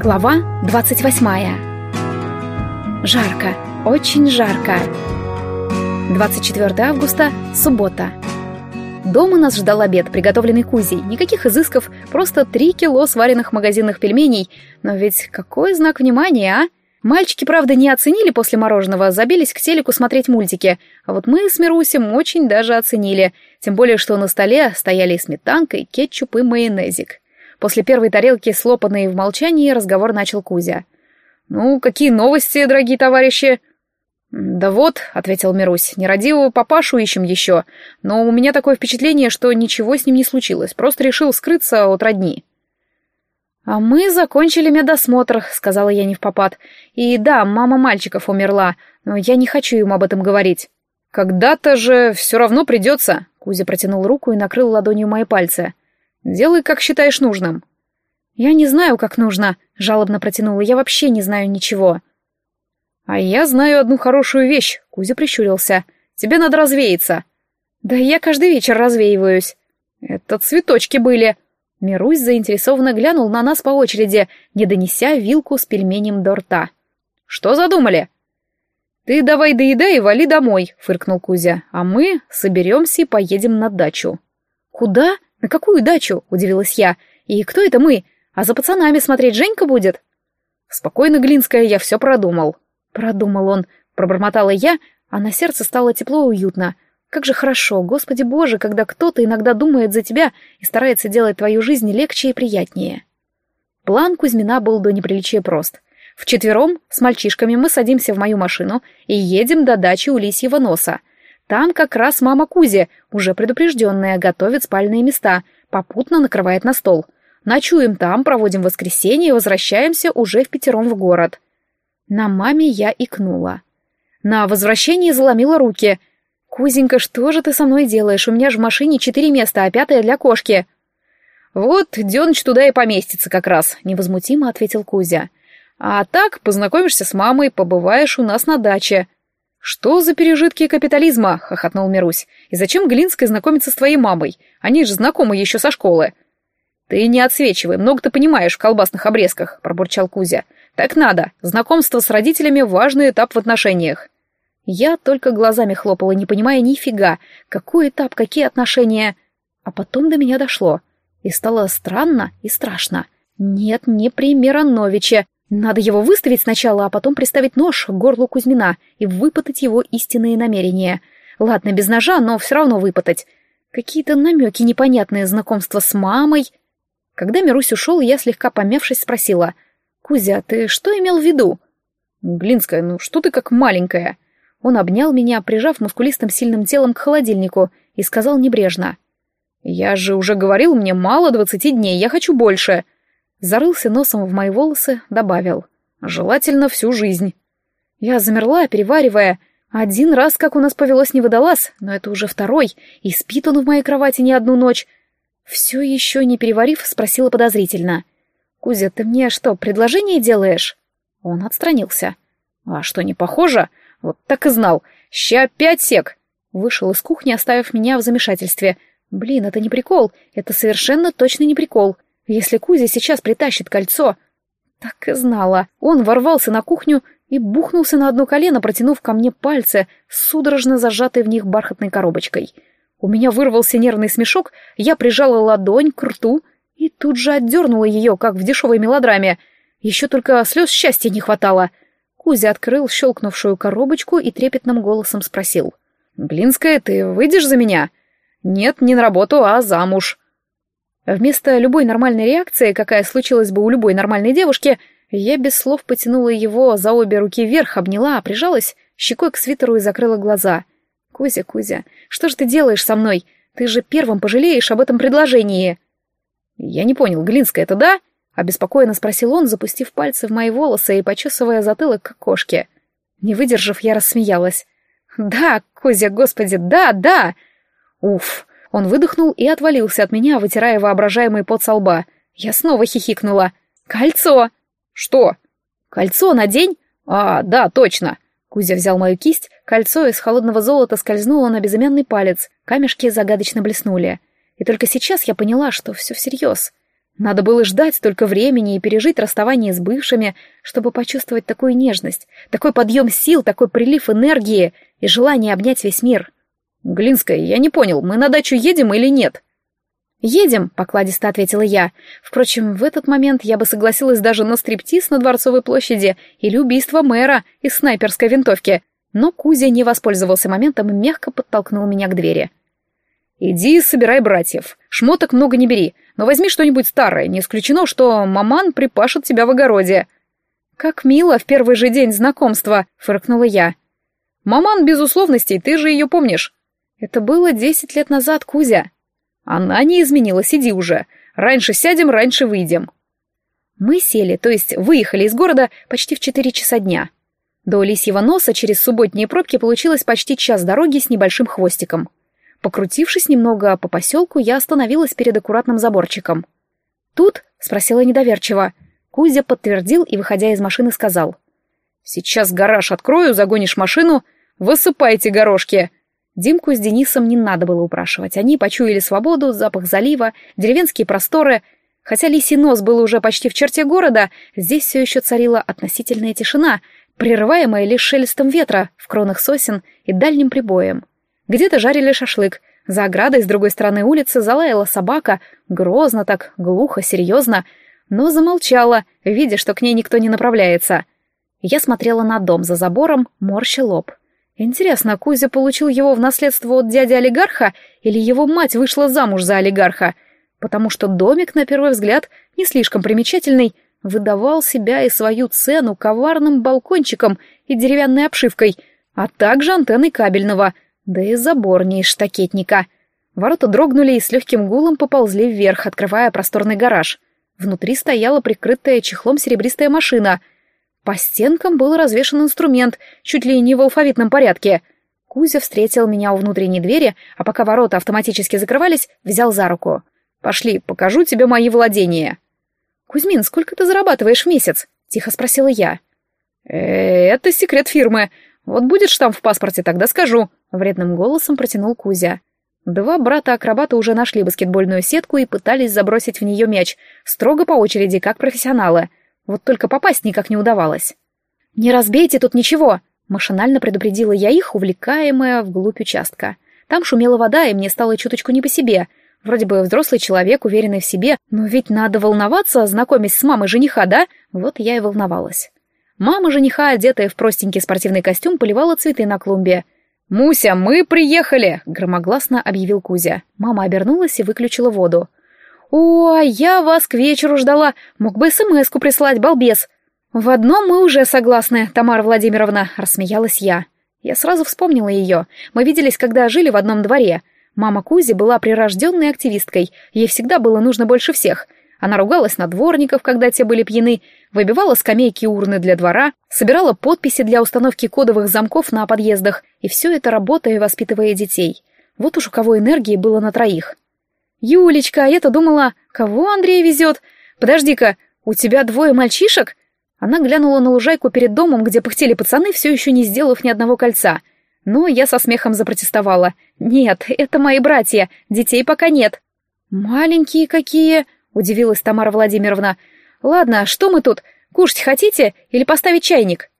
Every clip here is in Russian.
Глава 28. Жарко, очень жарко. 24 августа, суббота. Дома нас ждал обед, приготовленный Кузей. Никаких изысков, просто 3 кило сваренных магазинных пельменей. Но ведь какой знак внимания, а? Мальчики, правда, не оценили после мороженого, забились к телеку смотреть мультики. А вот мы с Мирусем очень даже оценили. Тем более, что на столе стояли сметанка, и кетчуп и майонезик. После первой тарелки, слопанной в молчании, разговор начал Кузя. «Ну, какие новости, дорогие товарищи?» «Да вот», — ответил Мирусь, — «нерадивого папашу ищем еще, но у меня такое впечатление, что ничего с ним не случилось, просто решил скрыться от родни». «А мы закончили медосмотр», — сказала я не в попад. «И да, мама мальчиков умерла, но я не хочу ему об этом говорить». «Когда-то же все равно придется», — Кузя протянул руку и накрыл ладонью мои пальцы. Делай, как считаешь нужным». «Я не знаю, как нужно», — жалобно протянула. «Я вообще не знаю ничего». «А я знаю одну хорошую вещь», — Кузя прищурился. «Тебе надо развеяться». «Да я каждый вечер развеиваюсь». «Это цветочки были». Мирусь заинтересованно глянул на нас по очереди, не донеся вилку с пельменем до рта. «Что задумали?» «Ты давай доедай и вали домой», — фыркнул Кузя. «А мы соберемся и поедем на дачу». «Куда?» «На какую дачу?» — удивилась я. «И кто это мы? А за пацанами смотреть Женька будет?» «Спокойно, Глинская, я все продумал». «Продумал он», — пробормотала я, а на сердце стало тепло и уютно. «Как же хорошо, Господи Боже, когда кто-то иногда думает за тебя и старается делать твою жизнь легче и приятнее». План Кузьмина был до неприличия прост. Вчетвером с мальчишками мы садимся в мою машину и едем до дачи у лисьего носа — там как раз мама Кузи, уже предупрежденная, готовит спальные места, попутно накрывает на стол. Ночуем там, проводим воскресенье и возвращаемся уже в пятером в город. На маме я икнула. На возвращении заломила руки. «Кузенька, что же ты со мной делаешь? У меня же в машине четыре места, а пятое для кошки». «Вот, Деныч туда и поместится как раз», — невозмутимо ответил Кузя. «А так, познакомишься с мамой, побываешь у нас на даче». «Что за пережитки капитализма?» — хохотнул Мирусь. «И зачем Глинской знакомиться с твоей мамой? Они же знакомы еще со школы». «Ты не отсвечивай, много ты понимаешь в колбасных обрезках», — пробурчал Кузя. «Так надо. Знакомство с родителями — важный этап в отношениях». Я только глазами хлопала, не понимая нифига, какой этап, какие отношения. А потом до меня дошло. И стало странно и страшно. Нет, не при Мироновиче. Надо его выставить сначала, а потом приставить нож к горлу Кузьмина и выпытать его истинные намерения. Ладно, без ножа, но все равно выпытать. Какие-то намеки непонятные, знакомства с мамой. Когда Мирусь ушел, я слегка помявшись спросила. «Кузя, ты что имел в виду?» «Глинская, ну что ты как маленькая?» Он обнял меня, прижав мускулистым сильным телом к холодильнику, и сказал небрежно. «Я же уже говорил, мне мало двадцати дней, я хочу больше» зарылся носом в мои волосы, добавил. «Желательно всю жизнь». Я замерла, переваривая. Один раз, как у нас повелось, не водолаз, но это уже второй, и спит он в моей кровати не одну ночь. Все еще не переварив, спросила подозрительно. «Кузя, ты мне что, предложение делаешь?» Он отстранился. «А что, не похоже? Вот так и знал. Ща пять сек!» Вышел из кухни, оставив меня в замешательстве. «Блин, это не прикол. Это совершенно точно не прикол. Если Кузя сейчас притащит кольцо... Так и знала. Он ворвался на кухню и бухнулся на одно колено, протянув ко мне пальцы, судорожно зажатые в них бархатной коробочкой. У меня вырвался нервный смешок, я прижала ладонь к рту и тут же отдернула ее, как в дешевой мелодраме. Еще только слез счастья не хватало. Кузя открыл щелкнувшую коробочку и трепетным голосом спросил. «Глинская, ты выйдешь за меня?» «Нет, не на работу, а замуж». Вместо любой нормальной реакции, какая случилась бы у любой нормальной девушки, я без слов потянула его за обе руки вверх, обняла, прижалась щекой к свитеру и закрыла глаза. «Кузя, Кузя, что же ты делаешь со мной? Ты же первым пожалеешь об этом предложении!» «Я не понял, Глинская, это да?» — обеспокоенно спросил он, запустив пальцы в мои волосы и почесывая затылок к кошке. Не выдержав, я рассмеялась. «Да, Кузя, господи, да, да!» «Уф!» Он выдохнул и отвалился от меня, вытирая воображаемый пот со лба. Я снова хихикнула. «Кольцо!» «Что?» «Кольцо надень?» «А, да, точно!» Кузя взял мою кисть, кольцо из холодного золота скользнуло на безымянный палец, камешки загадочно блеснули. И только сейчас я поняла, что все всерьез. Надо было ждать столько времени и пережить расставание с бывшими, чтобы почувствовать такую нежность, такой подъем сил, такой прилив энергии и желание обнять весь мир. «Глинская, я не понял, мы на дачу едем или нет?» «Едем», — покладисто ответила я. Впрочем, в этот момент я бы согласилась даже на стриптиз на Дворцовой площади или убийство мэра из снайперской винтовки. Но Кузя не воспользовался моментом и мягко подтолкнул меня к двери. «Иди собирай братьев. Шмоток много не бери, но возьми что-нибудь старое. Не исключено, что маман припашет тебя в огороде». «Как мило в первый же день знакомства», — фыркнула я. «Маман без условностей, ты же ее помнишь». «Это было десять лет назад, Кузя». Она не изменилась, иди уже. Раньше сядем, раньше выйдем. Мы сели, то есть выехали из города почти в четыре часа дня. До Лисьего носа через субботние пробки получилось почти час дороги с небольшим хвостиком. Покрутившись немного по поселку, я остановилась перед аккуратным заборчиком. «Тут?» — спросила недоверчиво. Кузя подтвердил и, выходя из машины, сказал. «Сейчас гараж открою, загонишь машину, высыпайте горошки. Димку с Денисом не надо было упрашивать. Они почуяли свободу, запах залива, деревенские просторы. Хотя лисий нос был уже почти в черте города, здесь все еще царила относительная тишина, прерываемая лишь шелестом ветра в кронах сосен и дальним прибоем. Где-то жарили шашлык, за оградой с другой стороны улицы залаяла собака, грозно так, глухо, серьезно, но замолчала, видя, что к ней никто не направляется. Я смотрела на дом за забором, морща лоб. Интересно, Кузя получил его в наследство от дяди-олигарха или его мать вышла замуж за олигарха? Потому что домик, на первый взгляд, не слишком примечательный, выдавал себя и свою цену коварным балкончиком и деревянной обшивкой, а также антенной кабельного, да и забор не из штакетника. Ворота дрогнули и с легким гулом поползли вверх, открывая просторный гараж. Внутри стояла прикрытая чехлом серебристая машина — по стенкам был развешан инструмент, чуть ли не в алфавитном порядке. Кузя встретил меня у внутренней двери, а пока ворота автоматически закрывались, взял за руку. «Пошли, покажу тебе мои владения». «Кузьмин, сколько ты зарабатываешь в месяц?» — тихо спросила я. «Э, «Это секрет фирмы. Вот будет штамп в паспорте, тогда скажу», — вредным голосом протянул Кузя. Два брата-акробата уже нашли баскетбольную сетку и пытались забросить в нее мяч, строго по очереди, как профессионалы. Вот только попасть никак не удавалось. «Не разбейте тут ничего!» — машинально предупредила я их, увлекаемая вглубь участка. Там шумела вода, и мне стало чуточку не по себе. Вроде бы взрослый человек, уверенный в себе, но ведь надо волноваться, знакомясь с мамой жениха, да? Вот я и волновалась. Мама жениха, одетая в простенький спортивный костюм, поливала цветы на клумбе. «Муся, мы приехали!» — громогласно объявил Кузя. Мама обернулась и выключила воду. «О, я вас к вечеру ждала. Мог бы смс-ку прислать, балбес». «В одном мы уже согласны, Тамара Владимировна», — рассмеялась я. Я сразу вспомнила ее. Мы виделись, когда жили в одном дворе. Мама Кузи была прирожденной активисткой, ей всегда было нужно больше всех. Она ругалась на дворников, когда те были пьяны, выбивала скамейки и урны для двора, собирала подписи для установки кодовых замков на подъездах, и все это работая и воспитывая детей. Вот уж у кого энергии было на троих. «Юлечка, а я-то думала, кого Андрей везет? Подожди-ка, у тебя двое мальчишек?» Она глянула на лужайку перед домом, где пыхтели пацаны, все еще не сделав ни одного кольца. Но я со смехом запротестовала. «Нет, это мои братья, детей пока нет». «Маленькие какие!» — удивилась Тамара Владимировна. «Ладно, что мы тут? Кушать хотите или поставить чайник?»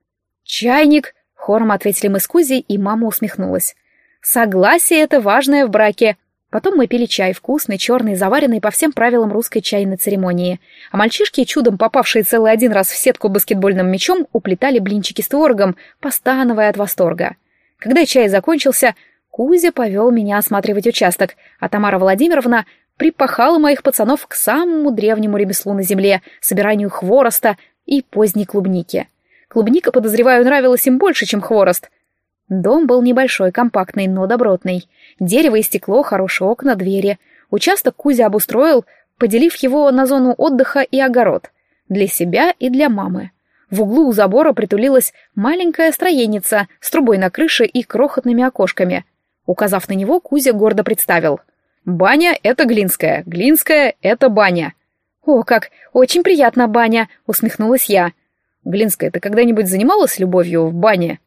«Чайник!» — хором ответили мы с Кузей, и мама усмехнулась. «Согласие — это важное в браке», Потом мы пили чай, вкусный, черный, заваренный по всем правилам русской чайной церемонии. А мальчишки, чудом попавшие целый один раз в сетку баскетбольным мячом, уплетали блинчики с творогом, постановая от восторга. Когда чай закончился, Кузя повел меня осматривать участок, а Тамара Владимировна припахала моих пацанов к самому древнему ремеслу на земле, собиранию хвороста и поздней клубники. Клубника, подозреваю, нравилась им больше, чем хворост — Дом был небольшой, компактный, но добротный. Дерево и стекло, хорошие окна, двери. Участок Кузя обустроил, поделив его на зону отдыха и огород. Для себя и для мамы. В углу у забора притулилась маленькая строеница с трубой на крыше и крохотными окошками. Указав на него, Кузя гордо представил. «Баня — это Глинская, Глинская — это баня». «О, как! Очень приятно, баня!» — усмехнулась я. «Глинская, ты когда-нибудь занималась любовью в бане?»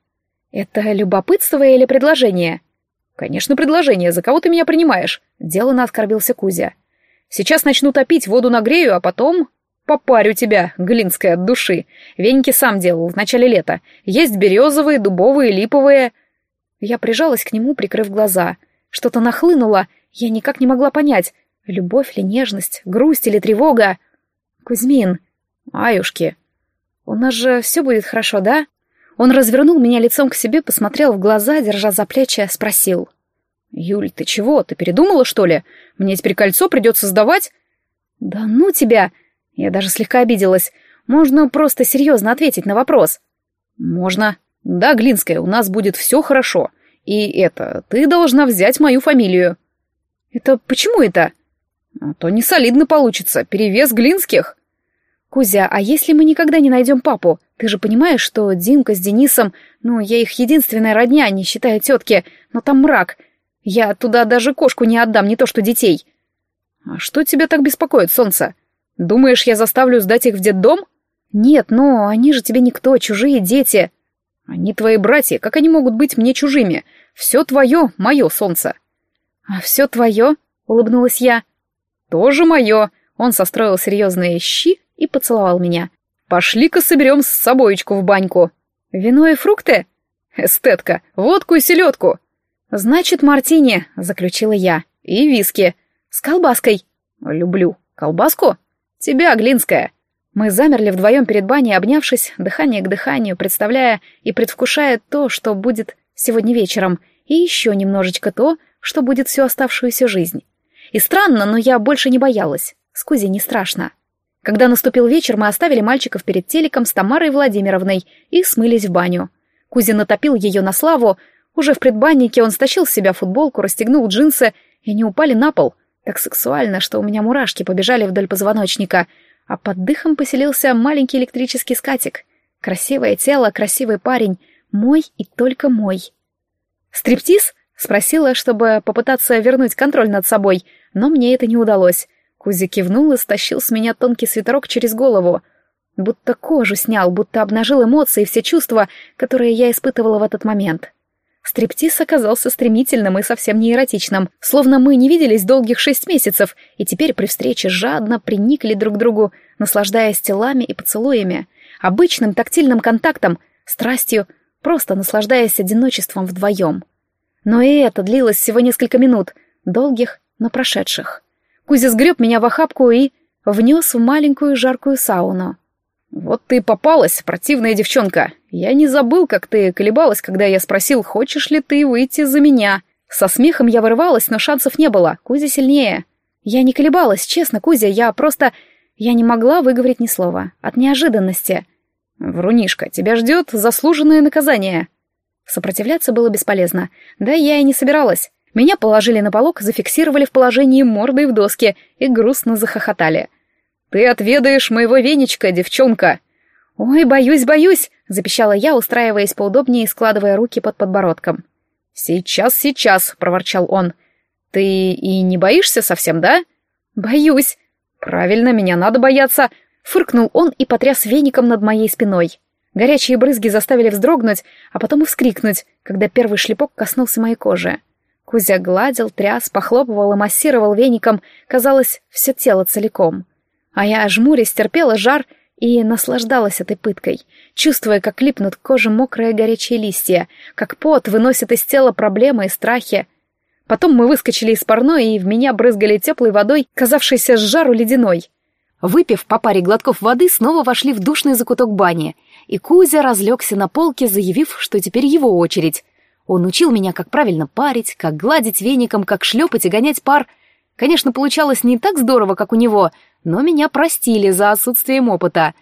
«Это любопытство или предложение?» «Конечно, предложение. За кого ты меня принимаешь?» Делано оскорбился Кузя. Сейчас начну топить, воду нагрею, а потом попарю тебя, глинская от души. Веники сам делал в начале лета. Есть березовые, дубовые, липовые. Я прижалась к нему, прикрыв глаза. Что-то нахлынуло, я никак не могла понять, любовь ли нежность, грусть или тревога. Кузьмин, аюшки, у нас же все будет хорошо, да? Он развернул меня лицом к себе, посмотрел в глаза, держа за плечи, спросил. «Юль, ты чего? Ты передумала, что ли? Мне теперь кольцо придется сдавать?» «Да ну тебя!» Я даже слегка обиделась. «Можно просто серьезно ответить на вопрос». «Можно. Да, Глинская, у нас будет все хорошо. И это, ты должна взять мою фамилию». «Это почему это?» «А то не солидно получится. Перевес Глинских». «Кузя, а если мы никогда не найдем папу? Ты же понимаешь, что Димка с Денисом, ну, я их единственная родня, не считая тетки, но там мрак. Я туда даже кошку не отдам, не то что детей». «А что тебя так беспокоит, солнце? Думаешь, я заставлю сдать их в детдом?» «Нет, но они же тебе никто, чужие дети». «Они твои братья, как они могут быть мне чужими? Все твое, мое солнце». «А все твое?» — улыбнулась я. «Тоже мое». Он состроил серьезные щи и поцеловал меня. «Пошли-ка соберем с собоечку в баньку». «Вино и фрукты?» «Эстетка, водку и селедку». «Значит, мартини», — заключила я. «И виски. С колбаской». «Люблю. Колбаску?» «Тебя, Глинская». Мы замерли вдвоем перед баней, обнявшись, дыхание к дыханию, представляя и предвкушая то, что будет сегодня вечером, и еще немножечко то, что будет всю оставшуюся жизнь. И странно, но я больше не боялась. С Кузей не страшно. Когда наступил вечер, мы оставили мальчиков перед телеком с Тамарой Владимировной и смылись в баню. Кузя натопил ее на славу. Уже в предбаннике он стащил с себя футболку, расстегнул джинсы, и они упали на пол. Так сексуально, что у меня мурашки побежали вдоль позвоночника, а под дыхом поселился маленький электрический скатик. Красивое тело, красивый парень, мой и только мой. «Стриптиз?» — спросила, чтобы попытаться вернуть контроль над собой, но мне это не удалось. Кузя кивнул и стащил с меня тонкий свитерок через голову. Будто кожу снял, будто обнажил эмоции и все чувства, которые я испытывала в этот момент. Стриптиз оказался стремительным и совсем не эротичным, словно мы не виделись долгих шесть месяцев, и теперь при встрече жадно приникли друг к другу, наслаждаясь телами и поцелуями, обычным тактильным контактом, страстью, просто наслаждаясь одиночеством вдвоем. Но и это длилось всего несколько минут, долгих, но прошедших. Кузя сгреб меня в охапку и внес в маленькую жаркую сауну. «Вот ты попалась, противная девчонка. Я не забыл, как ты колебалась, когда я спросил, хочешь ли ты выйти за меня. Со смехом я вырывалась, но шансов не было. Кузя сильнее. Я не колебалась, честно, Кузя, я просто... Я не могла выговорить ни слова. От неожиданности. Врунишка, тебя ждет заслуженное наказание». Сопротивляться было бесполезно. Да я и не собиралась. Меня положили на полок, зафиксировали в положении мордой в доске и грустно захохотали. «Ты отведаешь моего веничка, девчонка!» «Ой, боюсь, боюсь!» — запищала я, устраиваясь поудобнее и складывая руки под подбородком. «Сейчас, сейчас!» — проворчал он. «Ты и не боишься совсем, да?» «Боюсь!» «Правильно, меня надо бояться!» Фыркнул он и потряс веником над моей спиной. Горячие брызги заставили вздрогнуть, а потом и вскрикнуть, когда первый шлепок коснулся моей кожи. Кузя гладил, тряс, похлопывал и массировал веником, казалось, все тело целиком. А я, жмурясь, терпела жар и наслаждалась этой пыткой, чувствуя, как липнут к коже мокрые горячие листья, как пот выносит из тела проблемы и страхи. Потом мы выскочили из парной, и в меня брызгали теплой водой, казавшейся с жару ледяной. Выпив по паре глотков воды, снова вошли в душный закуток бани, и Кузя разлегся на полке, заявив, что теперь его очередь. Он учил меня, как правильно парить, как гладить веником, как шлепать и гонять пар. Конечно, получалось не так здорово, как у него, но меня простили за отсутствием опыта.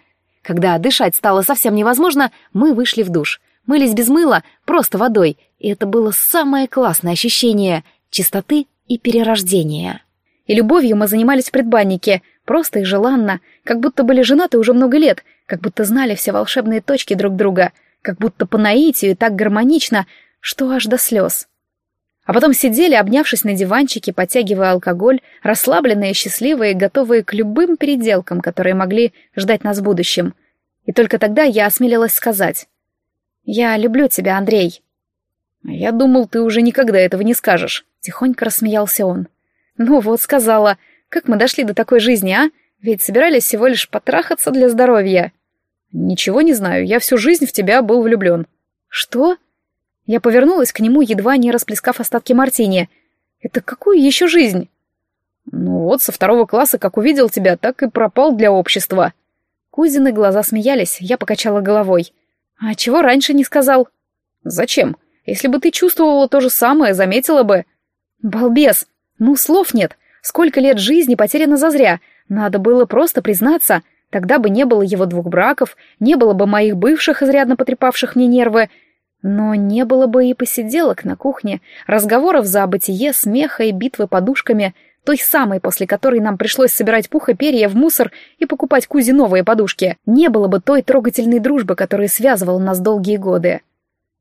Когда дышать стало совсем невозможно, мы вышли в душ. Мылись без мыла, просто водой, и это было самое классное ощущение чистоты и перерождения. И любовью мы занимались в предбаннике, просто и желанно, как будто были женаты уже много лет, как будто знали все волшебные точки друг друга, как будто по наитию и так гармонично, что аж до слез. А потом сидели, обнявшись на диванчике, подтягивая алкоголь, расслабленные, счастливые, готовые к любым переделкам, которые могли ждать нас в будущем. И только тогда я осмелилась сказать. «Я люблю тебя, Андрей». «Я думал, ты уже никогда этого не скажешь», — тихонько рассмеялся он. «Ну вот, сказала. Как мы дошли до такой жизни, а? Ведь собирались всего лишь потрахаться для здоровья. Ничего не знаю, я всю жизнь в тебя был влюблен. Что? Я повернулась к нему, едва не расплескав остатки мартини. Это какую еще жизнь? Ну вот, со второго класса, как увидел тебя, так и пропал для общества. Кузины глаза смеялись, я покачала головой. А чего раньше не сказал? Зачем? Если бы ты чувствовала то же самое, заметила бы. Балбес! Ну, слов нет. Сколько лет жизни потеряно зазря. Надо было просто признаться. Тогда бы не было его двух браков, не было бы моих бывших, изрядно потрепавших мне нервы. Но не было бы и посиделок на кухне, разговоров за бытие, смеха и битвы подушками, той самой, после которой нам пришлось собирать пух и перья в мусор и покупать Кузе новые подушки. Не было бы той трогательной дружбы, которая связывала нас долгие годы.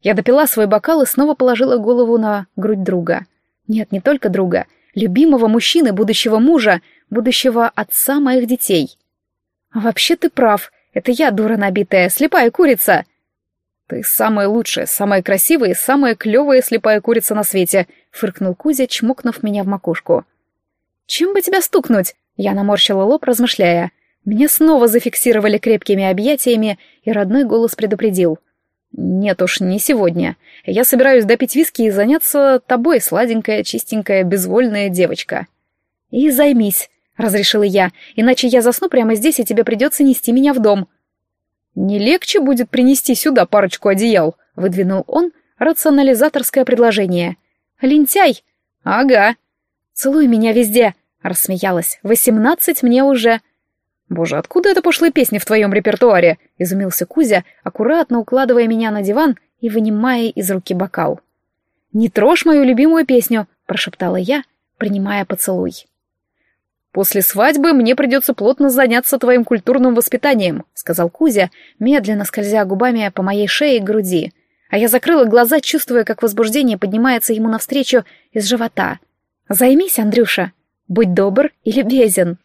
Я допила свой бокал и снова положила голову на грудь друга. Нет, не только друга, любимого мужчины, будущего мужа, будущего отца моих детей. А вообще ты прав, это я, дура набитая, слепая курица. Ты самая лучшая, самая красивая и самая клевая слепая курица на свете, фыркнул Кузя, чмокнув меня в макушку. Чем бы тебя стукнуть? Я наморщила лоб, размышляя. Меня снова зафиксировали крепкими объятиями, и родной голос предупредил — «Нет уж, не сегодня. Я собираюсь допить виски и заняться тобой, сладенькая, чистенькая, безвольная девочка». «И займись», — разрешила я, «иначе я засну прямо здесь, и тебе придется нести меня в дом». «Не легче будет принести сюда парочку одеял», — выдвинул он рационализаторское предложение. «Лентяй!» «Ага». «Целуй меня везде», — рассмеялась. «Восемнадцать мне уже». «Боже, откуда эта пошлая песня в твоем репертуаре?» — изумился Кузя, аккуратно укладывая меня на диван и вынимая из руки бокал. «Не трожь мою любимую песню», — прошептала я, принимая поцелуй. «После свадьбы мне придется плотно заняться твоим культурным воспитанием», — сказал Кузя, медленно скользя губами по моей шее и груди. А я закрыла глаза, чувствуя, как возбуждение поднимается ему навстречу из живота. «Займись, Андрюша. Будь добр и любезен».